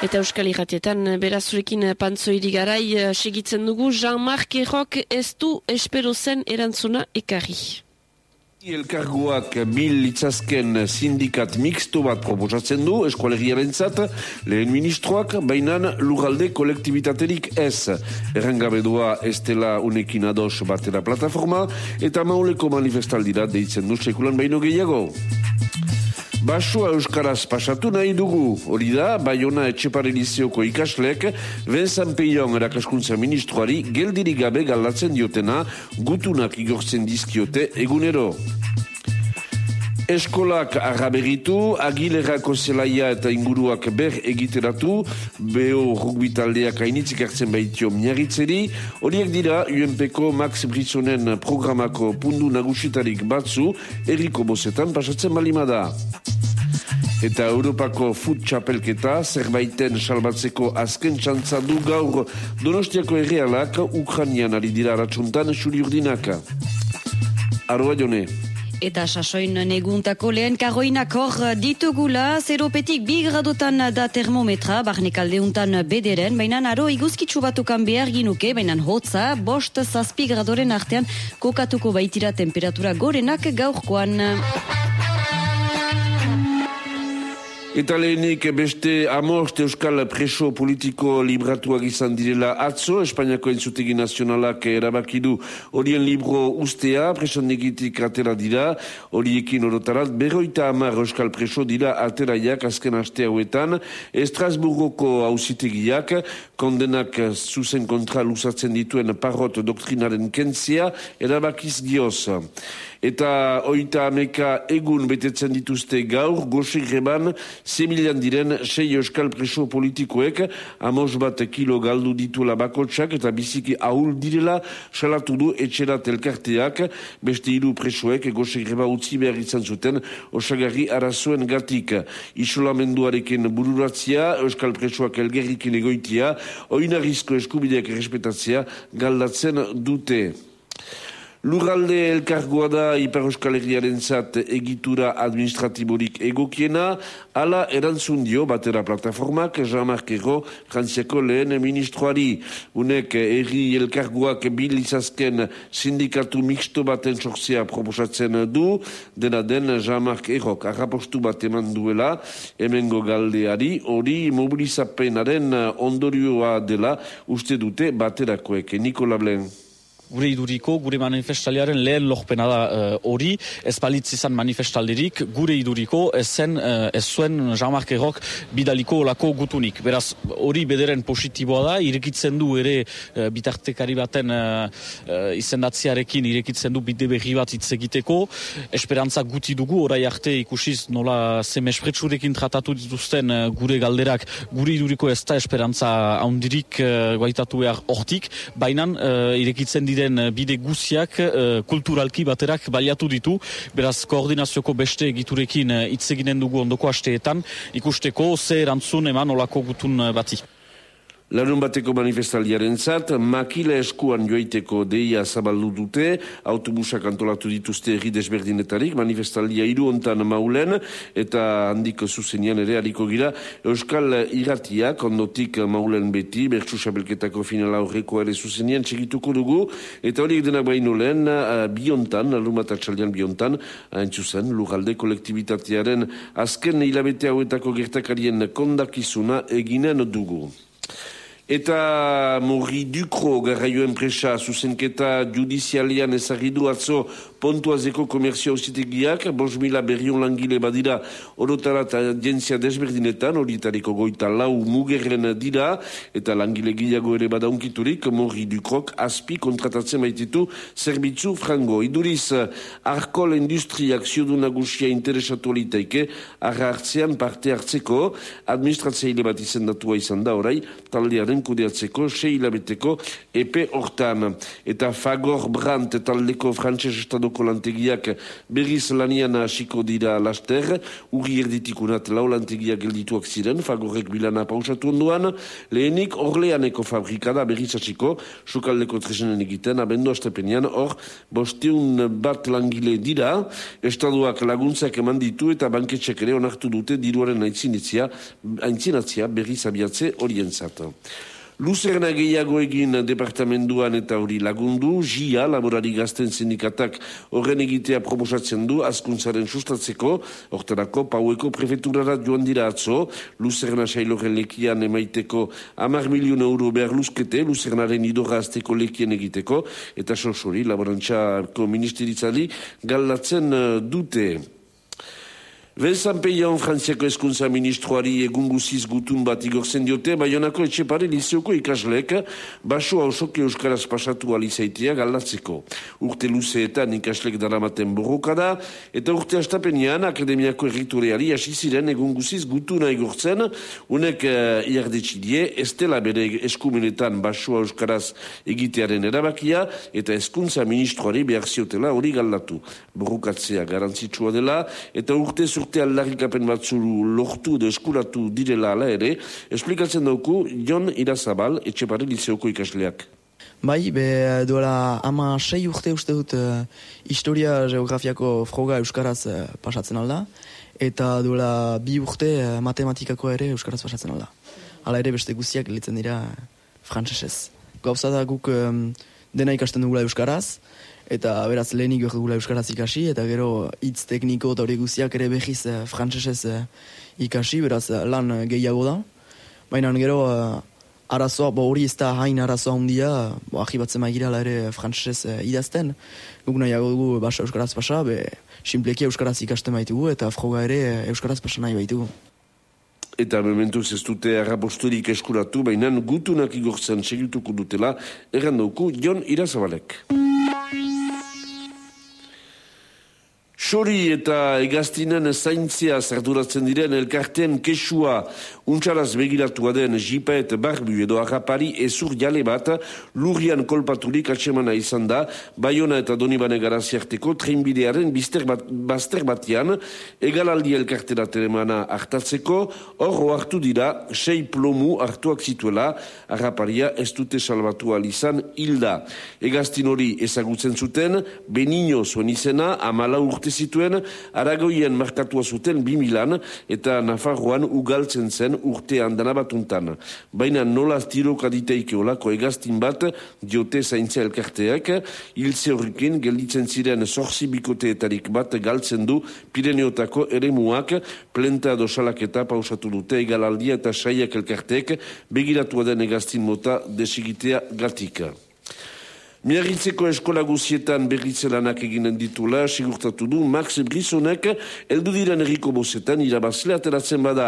Eta Euskal Iratietan berazurekin pantzoiri garai eh, segitzen dugu Jean-Marc Errok ez du espero zen erantzuna ekarri. Elkargoak bil litzazken sindikat mixto bat proposatzen du eskualegiaren zat, lehen ministroak bainan lugalde kolektibitaterik ez. Errangabe doa estela unekin ados batera plataforma eta mauleko manifestaldira deitzen du sekulan baino gehiago. Basua Euskaraz pasatu nahi dugu. Hori da, Bayona Etxepare Lizeoko ikaslek, Vincent Peion erakaskuntza ministroari geldirik gabe galdatzen diotena, gutunak igortzen dizkiote egunero. Eskolak arraberitu, agilerako zelaia eta inguruak ber egiteratu, beho rugbitaldeak hainitzik hartzen baitio miarritzeri, horiek dira UNPko Max Brissonen programako pundu nagusitarik batzu, eriko bozetan pasatzen balimada eta Europako fut txapelketa zerbaiten salbatzeko azken txantza du gaur Donostiako errealak Ukranian ari dira ratxuntan xuri urdinaka. Aroa jone. Eta sasoin neguntako lehen karoinak hor ditugula, zeropetik bi gradotan da termometra, barnek aldeuntan bederen, baina aro iguzkitsu batukan behar ginuke, baina hotza, bost zazpi gradoren artean kokatuko baitira temperatura gorenak gaurkoan. Eta lehenik beste amost euskal preso politiko libratuak izan direla atzo, Espainiako entzutegi nazionalak erabakidu horien libro ustea, preso negitik atera dira, horiekin orotarat, berroita amar euskal preso dira ateraiak azken aste hauetan, Estrasburgoko hausitegiak, kondenak zuzen kontra lusatzen dituen parrot doktrinaren kentzia, erabakiz gioz. Eta oita ameka egun betetzen dituzte gaur, goxik reban, zemilian diren sei euskal preso politikoek, amos bat kilo galdu dituela bakotsak eta biziki ahul direla, salatu du etxera telkarteak, beste hiru presoek goxik reba utzi behar izan zuten, osagarri arazoen gatik. Isolamenduarekin bururatzia, euskal presoak elgerrikin egoitia, oinarrizko eskubideak respetatzea galdatzen dute. Lurralde elkargoa da Ipar Euskal Herriaren zat egitura administratiborik egokiena, ala erantzun dio batera plataformak Jean-Marc Ero, frantziako lehen ministroari. Unek erri elkargoak bilizazken sindikatu mixto baten sortzea proposatzen du, dena den Jean-Marc Erok arrapostu bat eman duela, hemengo galdeari, hori mobilizapenaren ondorioa dela uste dute baterakoek. Nikola Blen gure iduriko, gure manifestaliaren lehen lohpena da eh, hori, uh, ez balitz izan manifestalderik, gure iduriko ez zen, uh, ez zuen Jean-Marc Errok bidaliko olako gutunik. Beraz, hori bederen positiboa da, irekitzen du ere uh, bitartekari baten uh, izendatziarekin irekitzen du bide berri bat hitz egiteko, esperantza guti dugu, orai arte ikusiz nola zemespretsurekin tratatu dituzten uh, gure galderak, gure iduriko ez da esperantza haundirik uh, guaitatu behar hortik, baina uh, irekitzen dira diren eh, bide guziak uh, kulturalki baterak baliatu ditu, beraz koordinazioko beste egiturekin eh, hitz eginen dugu ondoko asteetan, ikusteko ze erantzun eman olako gutun bati. Larun bateko manifestaldiaren zat, makila eskuan joaiteko deia zabaldu dute, autobusak antolatu dituzte erri desberdinetarik, manifestaldia iru ontan maulen, eta handiko zuzenian ere hariko gira, Euskal Iratiak, ondotik maulen beti, bertsu sabelketako finala horreko ere zuzenian txegituko dugu, eta horiek denak baino lehen, uh, biontan, larun bat atxaldian biontan, hain zuzen, lugalde kolektibitatearen azken hilabete hauetako gertakarien kondakizuna eginen dugu. Eta morri dukro garraio enpresa zuzenketa judizialian ezagidu atzo pontuazeko komerzio hausitegiak, bos mila berrion langile badira orotara eta jentzia desberdinetan, horietariko goita lau mugerren dira, eta langile gilago ere badaunkiturik, morri dukrok aspi kontratatzen baititu zerbitzu frango. Iduriz, arkol industriak ziodu nagusia interesatu alitaike, arra hartzean parte hartzeko, administratzeile bat izendatua izan da orai, taldearen kudeatzeko, sei hilabeteko epe hortan. Eta Fagor Brandt taldeko frantses estado ondoko lantegiak berriz lanian hasiko dira laster, urri erditikunat lau lantegiak geldituak ziren, fagorrek bilana pausatu onduan, lehenik orleaneko fabrikada berriz hasiko, sukaldeko tresenen egiten, abendu astepenean, hor, bosteun bat langile dira, estaduak laguntzak eman ditu eta banketxek ere onartu dute diruaren aintzinatzia, aintzinatzia berriz abiatze orientzat. Luzerna gehiago egin departamenduan eta hori lagundu, JIA, laborari gazten sindikatak horren egitea proposatzen du, askuntzaren sustatzeko, orterako paueko prefeturara joan dira atzo, Luzerna sailoren lekian emaiteko amar milion euro behar luzkete, Luzernaren idorra azteko lekien egiteko, eta sosori, laborantxako ministeritzali, galatzen eh, dute. Vincent Peion, frantziako eskuntza ministroari egun guziz gutun bat igorzen diote, baionako etxepare lizeoko ikaslek baso hausoke euskaraz pasatu alizaitea galdatzeko. Urte luzeetan ikaslek daramaten borrokada, eta urte astapenean akademiako erritureari hasi ziren egun guziz gutuna igortzen, unek uh, iardetxidie, estela bere eskumenetan baso euskaraz egitearen erabakia, eta eskuntza ministroari behar ziotela hori galdatu. Borrokatzea garantzitsua dela, eta urte urte aldarrikapen batzu lortu edo eskuratu direla ala ere, esplikatzen dauku Jon Irazabal, etxepare lizeoko ikasleak. Bai, be duela ama sei urte uste dut uh, historia geografiako froga euskaraz uh, pasatzen alda, eta duela bi urte uh, matematikako ere euskaraz pasatzen alda. Hala ere beste guztiak litzen dira frantzesez. Gauza da guk um, dena ikasten dugula euskaraz, eta beraz lehenik gula euskaraz ikasi, eta gero hitz tekniko eta hori guztiak ere behiz uh, frantzesez uh, ikasi, beraz uh, lan gehiago da. Baina gero arazoa, bo hori ez da hain arazoa hundia, bo ahi batzen maigirala ere frantzesez uh, idazten. Guk nahiago dugu basa euskaraz pasa, be simpleki euskaraz ikasten baitugu, eta froga ere euskaraz pasa nahi baitugu. Eta mementuz ez dute arraposturik eskuratu, baina gutunak igortzen segituko dutela, errandauku Jon Irazabalek. Sori eta egaztinen zaintzia zarduratzen diren elkarten kesua untxaraz begiratua den jipet barbu edo harrapari ezur jale bat lurian kolpaturik atsemana izan da Bayona eta Donibane garaziarteko treinbidearen bizter bat, bazter batian egalaldi elkartera telemana hartatzeko hor hartu dira sei plomu hartuak zituela harraparia ez dute salbatu alizan hilda. Egaztin hori ezagutzen zuten Benino zuen izena amala urte zituen, aragoien markatua zuten 2000an eta Nafarroan ugaltzen zen urtean danabatuntan. Baina nola tiroka diteike olako egaztin bat diote zaintza elkarteak, hilze horrekin gelditzen ziren zorzi bikoteetarik bat galtzen du Pireneotako eremuak plenta dosalak eta pausatu dute egalaldia eta saiak elkarteek begiratua den egaztin mota desigitea gatika. Miarritzeko eskola guzietan berritzelanak eginen ditula, sigurtatu du, Max Brisonek, eldu diren erriko bozetan, irabazle ateratzen bada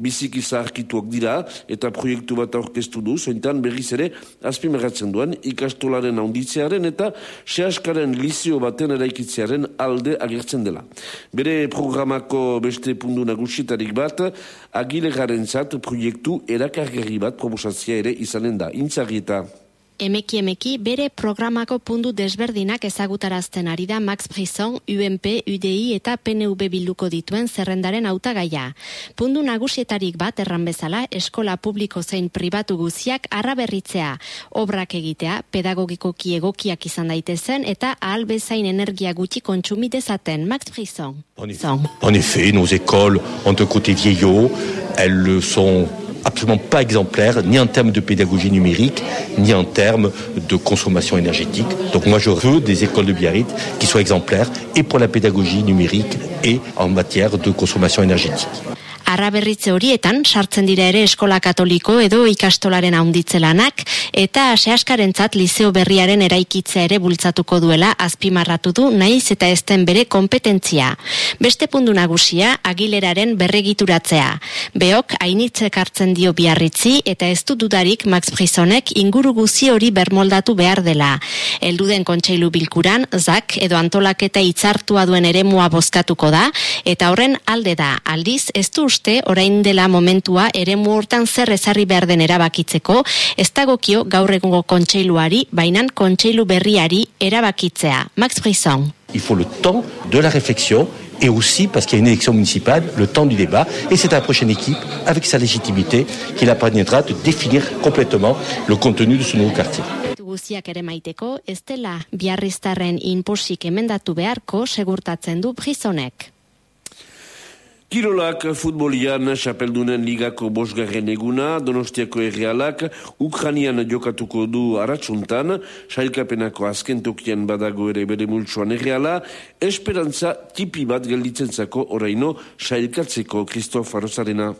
biziki zaharkituak dira, eta proiektu bat aurkeztu du, zointan berriz ere, azpimeratzen duen, ikastolaren haunditzearen eta sehaskaren lizio baten eraikitzearen alde agertzen dela. Bere programako beste pundu nagusietarik bat, agile garen zat proiektu erakargerri bat proposatzia ere izanen da. Intzarrieta emeki emeki bere programako pundu desberdinak ezagutarazten ari da Max Brisson, UNP, UDI eta PNV bilduko dituen zerrendaren hautagaia. Pundu nagusietarik bat erran bezala eskola publiko zein pribatu guziak arraberritzea, obrak egitea, pedagogiko egokiak izan daitezen eta ahal bezain energia gutxi kontsumi dezaten Max Brisson. En effet, nos écoles ont un côté vieillot, elles sont absolument pas exemplaire, ni en termes de pédagogie numérique, ni en termes de consommation énergétique. Donc moi, je veux des écoles de Biarritz qui soient exemplaires et pour la pédagogie numérique et en matière de consommation énergétique. Arraberritze horietan sartzen dira ere eskola katoliko edo ikastolaren lanak eta sehaskarentzat lizeo berriaren eraikitza ere bultzatuko duela azpimarratu du naiz eta ezten bere kompetentzia. Beste pundu nagusia agileraren berregituratzea. Beok hainitzek hartzen dio biarritzi eta ez du dudarik Max Brisonek inguru guzi hori bermoldatu behar dela. Elduden kontseilu bilkuran, zak edo antolaketa itzartua duen eremua bozkatuko da eta horren alde da aldiz ez du orain dela momentua eremu hortan zer ezarri behar den erabakitzeko, ez dagokio gaur egungo kontseiluari, bainan kontseilu berriari erabakitzea. Max Brisson. il faut le temps de la réflexion et aussi, parce qu'il y a une élection municipale, le temps du débat. Et c'est à la prochaine équipe, avec sa légitimité, qu'il appartiendra de définir complètement le contenu de ce nouveau quartier. Guziak ere maiteko, ez dela biarriztarren inposik emendatu beharko segurtatzen du brizonek. Kirolak futbolian xapeldunen ligako bosgarren eguna, donostiako errealak, Ukranian jokatuko du aratsuntan, sailkapenako azken tokian badago ere bere multsuan erreala, esperantza tipi bat gelditzen oraino sailkatzeko Kristof Arrozarena.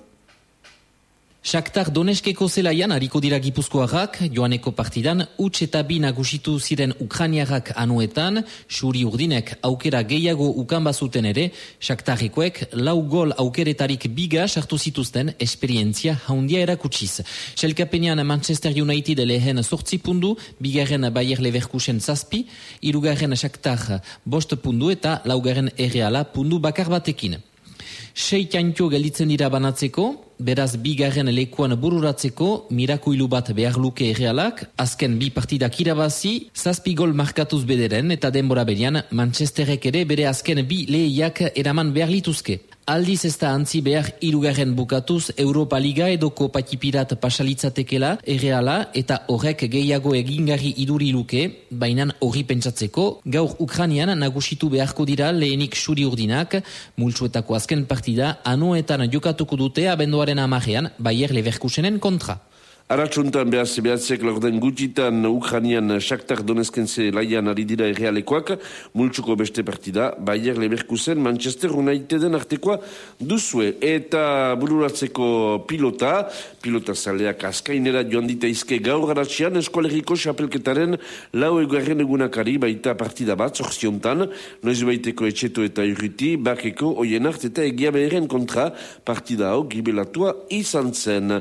Shakhtar Doneskeko zelaian hariko dira gipuzkoarrak, joaneko partidan, utx eta bi nagusitu ziren Ukraniarrak anuetan, suri urdinek aukera gehiago ukan bazuten ere, Shakhtarikoek lau gol aukeretarik biga sartu zituzten esperientzia haundia erakutsiz. Selkapenean Manchester United lehen sortzi pundu, bigarren Bayer Leverkusen zazpi, irugarren Shakhtar bost pundu eta laugarren erreala pundu bakar batekin. Sei txantxo gelitzen dira banatzeko, beraz bigarren lekuan bururatzeko, mirakuilu bat behar luke errealak, azken bi partidak irabazi, zazpi gol markatuz bederen eta denbora berian Manchesterrek ere bere azken bi lehiak eraman behar lituzke. Aldiz ez da antzi behar irugarren bukatuz Europa Liga edo kopatipirat pasalitzatekela erreala eta horrek gehiago egingarri iduri luke, bainan horri pentsatzeko, gaur Ukranian nagusitu beharko dira lehenik suri urdinak, multsuetako azken partida, anuetan jokatuko dute abenduaren amarean, Bayer Leverkusenen kontra. Aratsuntan behaz behatzek lorden gutitan Ukranian Shakhtar Donezkense laian ari dira errealekoak, multsuko beste partida, Bayer Leverkusen Manchester Uniteden artekoa duzue. Eta bururatzeko pilota, pilota zaleak askainera joan ditaizke gaur garatxian eskolegiko xapelketaren lau egarren egunakari baita partida bat zorziontan, noiz baiteko etxeto eta irriti, bakeko oien art eta egia beheren kontra partida hau gibelatua izan zen.